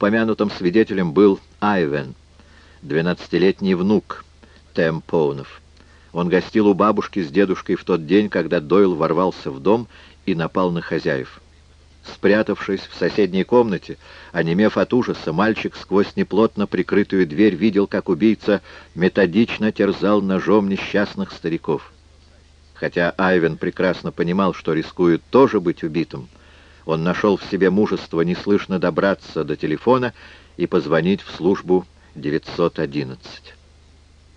упомянутым свидетелем был Айвен, двенадцатилетний внук Темпоунов. Он гостил у бабушки с дедушкой в тот день, когда Дойл ворвался в дом и напал на хозяев. Спрятавшись в соседней комнате, онемев от ужаса, мальчик сквозь неплотно прикрытую дверь видел, как убийца методично терзал ножом несчастных стариков. Хотя Айвен прекрасно понимал, что рискует тоже быть убитым, он нашел в себе мужество неслышно добраться до телефона и позвонить в службу 911.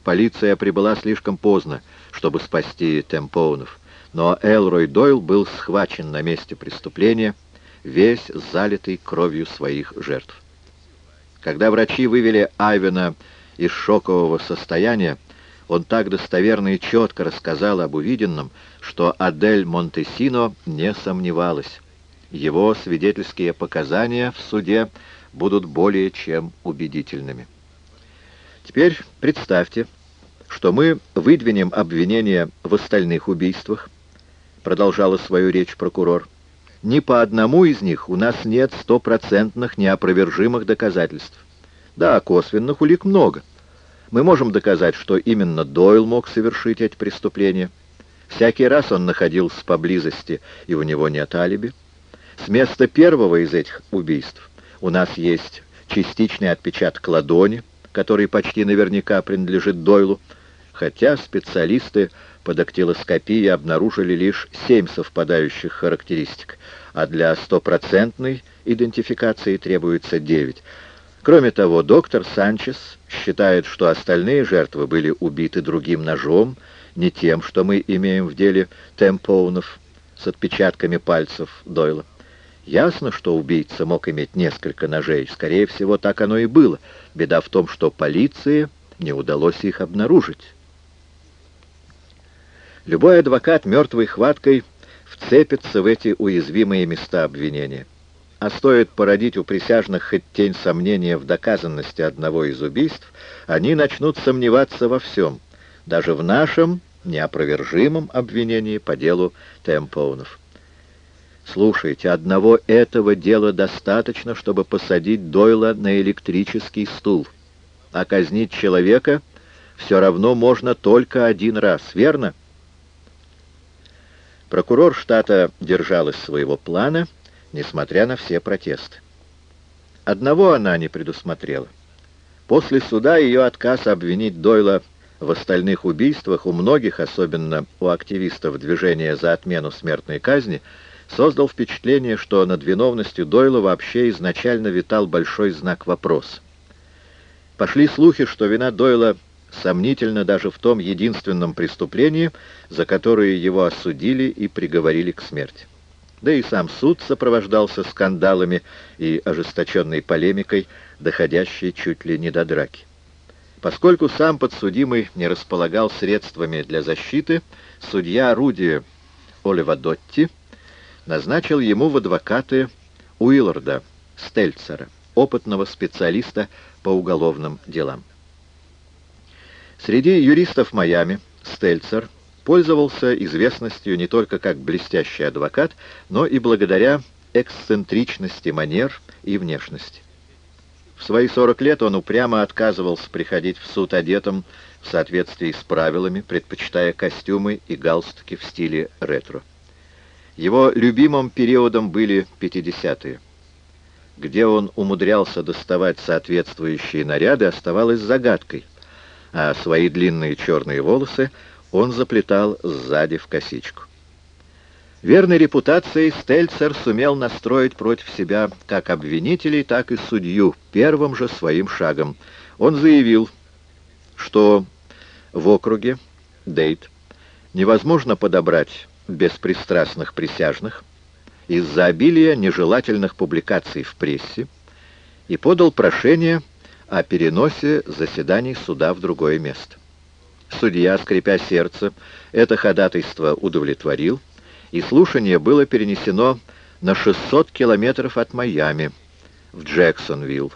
Полиция прибыла слишком поздно, чтобы спасти Темпоунов, но Элрой Дойл был схвачен на месте преступления, весь залитый кровью своих жертв. Когда врачи вывели Айвена из шокового состояния, он так достоверно и четко рассказал об увиденном, что Адель Монтесино не сомневалась. Его свидетельские показания в суде будут более чем убедительными. Теперь представьте, что мы выдвинем обвинение в остальных убийствах, продолжала свою речь прокурор. Ни по одному из них у нас нет стопроцентных неопровержимых доказательств. Да, косвенных улик много. Мы можем доказать, что именно Дойл мог совершить эти преступления. Всякий раз он находился поблизости, и у него нет алиби. С места первого из этих убийств у нас есть частичный отпечаток ладони, который почти наверняка принадлежит Дойлу, хотя специалисты по дактилоскопии обнаружили лишь семь совпадающих характеристик, а для стопроцентной идентификации требуется девять. Кроме того, доктор Санчес считает, что остальные жертвы были убиты другим ножом, не тем, что мы имеем в деле темпоунов с отпечатками пальцев Дойла. Ясно, что убийца мог иметь несколько ножей. Скорее всего, так оно и было. Беда в том, что полиции не удалось их обнаружить. Любой адвокат мертвой хваткой вцепится в эти уязвимые места обвинения. А стоит породить у присяжных хоть тень сомнения в доказанности одного из убийств, они начнут сомневаться во всем, даже в нашем неопровержимом обвинении по делу Темпоунов. Слушайте, одного этого дела достаточно, чтобы посадить Дойла на электрический стул. А казнить человека все равно можно только один раз, верно? Прокурор штата держалась своего плана, несмотря на все протесты. Одного она не предусмотрела. После суда ее отказ обвинить Дойла в остальных убийствах у многих, особенно у активистов движения за отмену смертной казни, создал впечатление, что над виновностью Дойла вообще изначально витал большой знак вопроса. Пошли слухи, что вина Дойла сомнительна даже в том единственном преступлении, за которое его осудили и приговорили к смерти. Да и сам суд сопровождался скандалами и ожесточенной полемикой, доходящей чуть ли не до драки. Поскольку сам подсудимый не располагал средствами для защиты, судья Руди Оливадотти назначил ему в адвокаты Уилларда Стельцера, опытного специалиста по уголовным делам. Среди юристов Майами Стельцер пользовался известностью не только как блестящий адвокат, но и благодаря эксцентричности манер и внешности. В свои 40 лет он упрямо отказывался приходить в суд одетым в соответствии с правилами, предпочитая костюмы и галстуки в стиле ретро. Его любимым периодом были 50-е. Где он умудрялся доставать соответствующие наряды, оставалось загадкой, а свои длинные черные волосы он заплетал сзади в косичку. Верной репутацией Стельцер сумел настроить против себя как обвинителей, так и судью первым же своим шагом. Он заявил, что в округе Дейт невозможно подобрать беспристрастных присяжных из-за обилия нежелательных публикаций в прессе и подал прошение о переносе заседаний суда в другое место. Судья, скрипя сердце, это ходатайство удовлетворил, и слушание было перенесено на 600 километров от Майами, в Джексонвилл.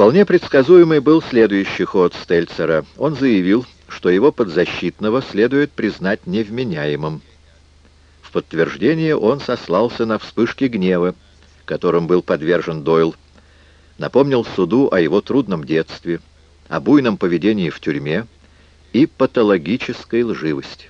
Вполне предсказуемый был следующий ход Стельцера. Он заявил, что его подзащитного следует признать невменяемым. В подтверждение он сослался на вспышки гнева, которым был подвержен Дойл, напомнил суду о его трудном детстве, о буйном поведении в тюрьме и патологической лживости.